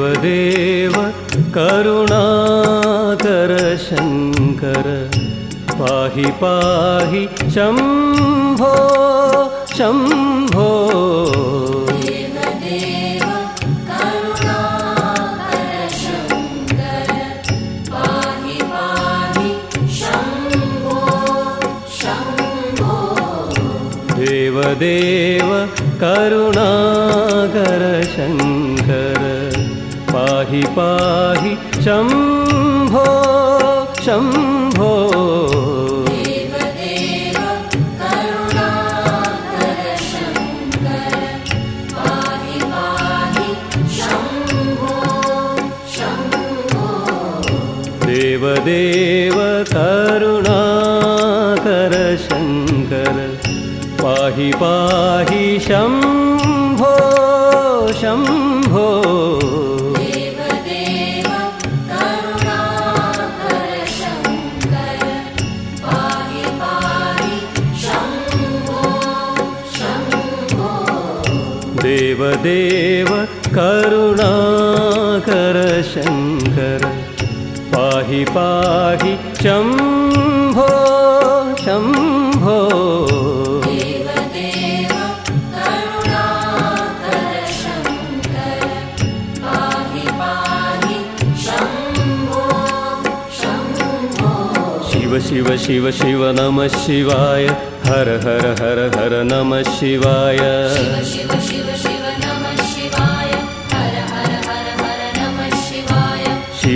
देवदेव करुणाकर शङ्कर पाहि पाहि शम्भो शम्भो। देवदेव करुणाकर शङ्कर पाहि पाहि शम्भो शम्भो। देवदेव करुणाकर शङ्कर पाहि पाहि शम्भो शम्भो देवदेव करुणाकर शङ्कर। पाहि पाहि शम्भो शम्भो। देवदेव करुणाकर शङ्कर। पाहि पाहि शम्भो शम्भो। शिव शिव शिव शिव नमः शिवाय। हर हर हर हर नमः शिवाय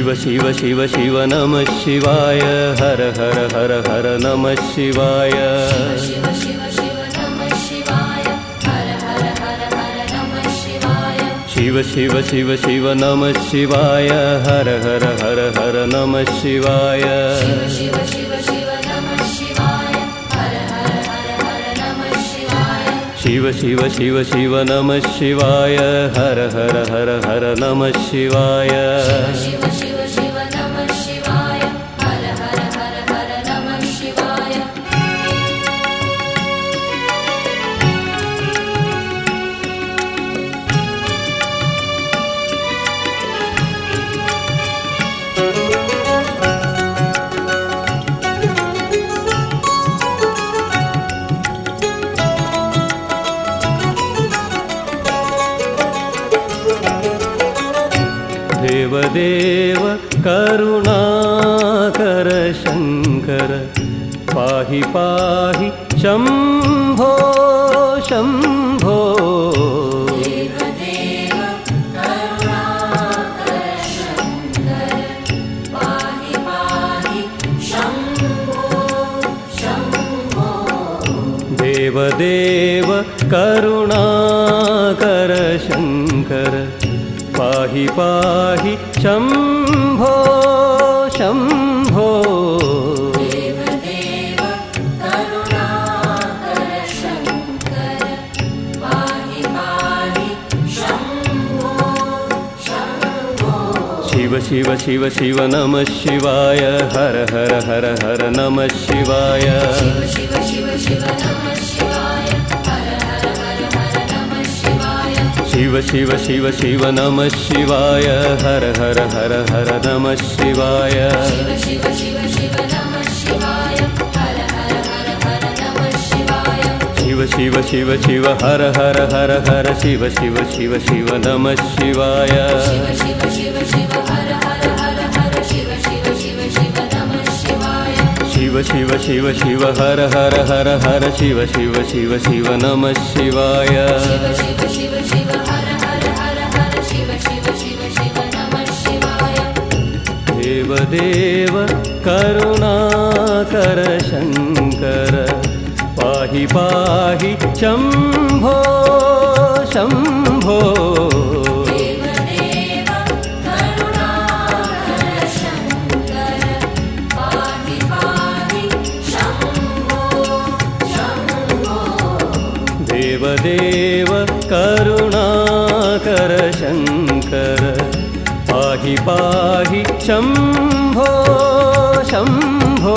शिव शिव शिव शिव नमः शिवाय। हर हर हर हर नमः शिवाय। शिव शिव शिव शिव नमः शिवाय। हर हर हर हर नमः शिवाय शिव शिव शिव शिव नमः शिवाय। हर हर हर हर नमः शिवाय देवदेव करुणाकर शङ्कर। पाहि पाहि शम्भो शम्भो। देवदेव करुणाकर पाहि पाहि शम्भो शम्भो। शिव शिव शिव शिव नमः शिवाय। हर हर हर हर नमः शिवाय। शिव शिव शिव शिव शिव शिव शिव शिव नमः शिवाय हर हर हर हर नमः शिवाय शिव शिव शिव शिव हर हर हर हर नमः शिवाय शिव शिव शिव शिव हर हर हर हर शिव शिव शिव शिव नमः शिवाय शिव शिव शिव शिव हर हर हर हर शिव शिव शिव शिव नमः शिवाय देवदेव करुणाकर शङ्कर। पाहि पाहि शम्भो शम्भो। देवदेव करुणाकर शङ्कर पाहि पाहि शम्भो शम्भो।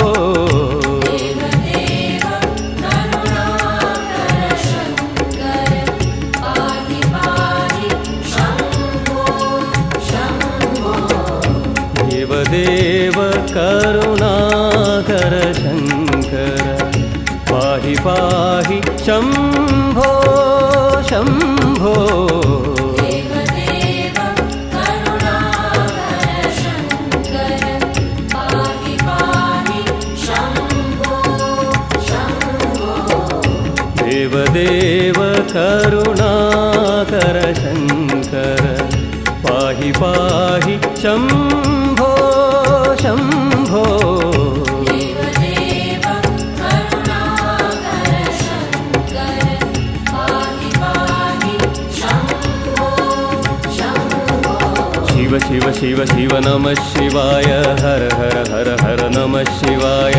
देवदेव करुणाकर शङ्कर पाहि पाहि शम्भो शम्भो। देवदेव करुणाकर शङ्कर पाहि पाहि शम्भो शम्भो। शिव शिव शिव शिव नमः शिवाय हर हर हर हर नमः शिवाय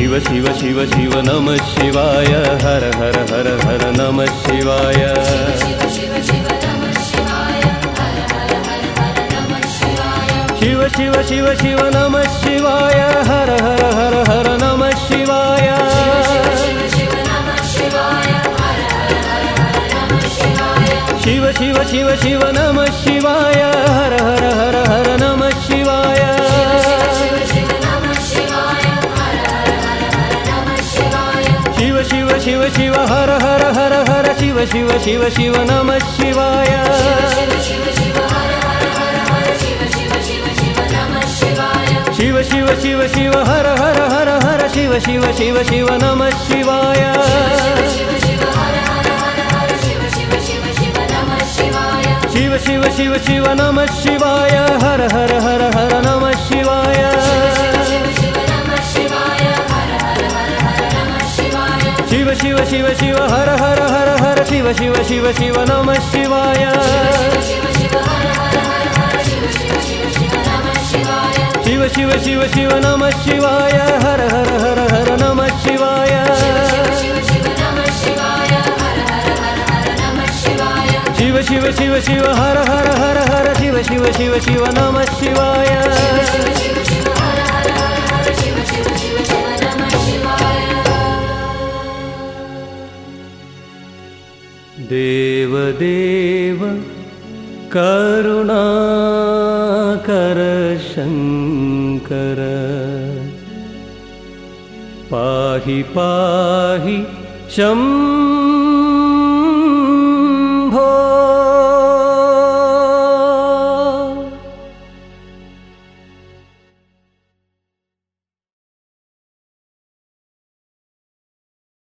शिव शिव शिव शिव नमः शिवाय। हर हर हर हर नमः शिवाय। शिव शिव शिव शिव शिव हर हर हर हर शिव शिव शिव शिव नमः शिवाय शिव शिव शिव शिव हर हर हर हर शिव शिव शिव शिव नमः शिवाय शिव शिव शिव शिव नमः शिवाय हर हर हर हर नमः शिवाय शिव शिव शिव हर हर हर हर शिव शिव शिव शिव नमः शिवाय शिव शिव शिव शिव नमः शिवाय हर हर हर हर नमः शिवाय शिव शिव शिव शिव हर हर हर हर शिव शिव शिव शिव नमः शिवाय देवदेव करुणाकर शङ्कर पाहि पाहि शम्